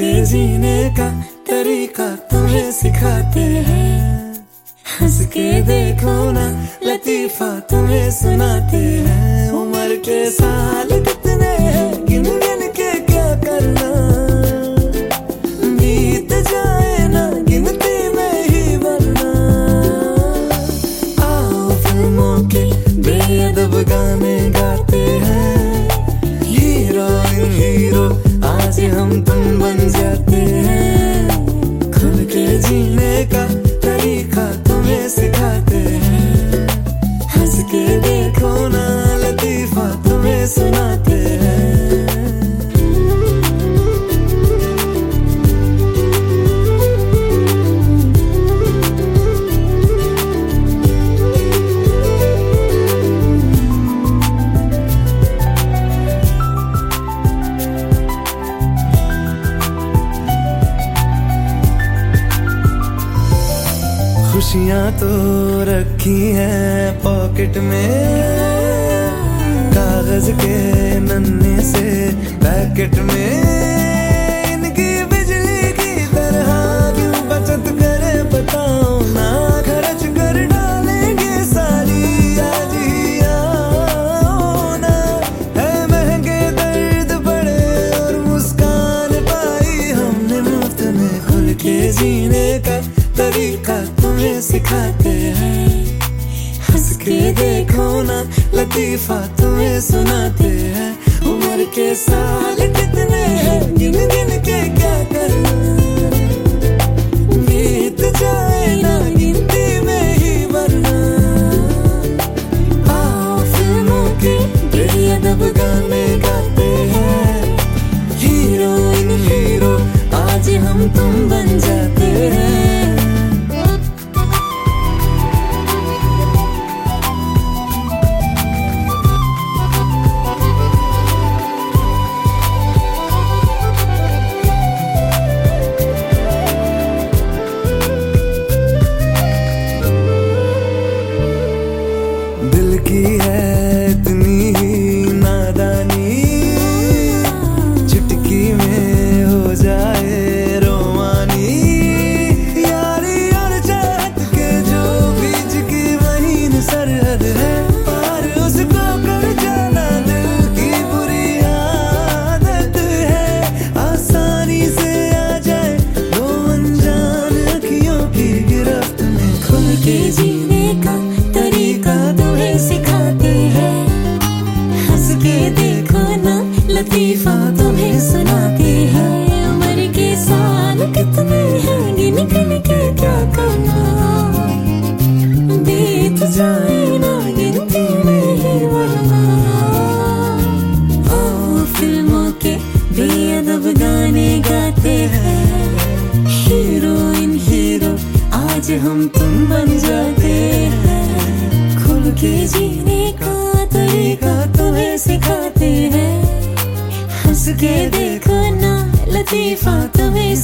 के जीने का तरीका तुम्हें सिखाते हैं। हंस के देखो ना, लतीफा तुम्हें सुनाते हैं। उम्र के साल कितने हैं, गिन गिन के क्या करना। बीत जाए ना, गिनती में ही वरना। आओ फ़िल्मों के बेअदब गाने गाते हैं। हीरो हीरो, आज हम तुम खुशियाँ तो रखी हैं पॉकेट में। कागज़ के नन्हे से पैकेट में इनकी बिजली की तरह बचत करे बताओ? ना खर्च कर डालेंगे सारी दर्द बड़े और मुस्कान पाई हमने में खुल के जीने का तरीका तुम्हें सिखाते हैं। हंस के देखो ना, लतीफा तुम्हें सुनाते हैं। उम्र के साल कितने हैं, गिन गिन के क्या गिनती में ही गाने गाते हैं। हीरो, आज हम तुम बन जाते सरहद है, पार उसको कर जाना दिल की बुरी आदत है। आसानी से आ जाए दो अनजान अखियों की गिरफ्त में। खुल के जीने का तरीका तुम्हें सिखाते हैं। हंस के देखो ना, लतीफा तुम्हें सुनाते हैं। हम तुम बन जाते हैं। खुल के जीने का तरीका तुम्हें सिखाते हैं। हंस के देखो ना लतीफा तुम्हें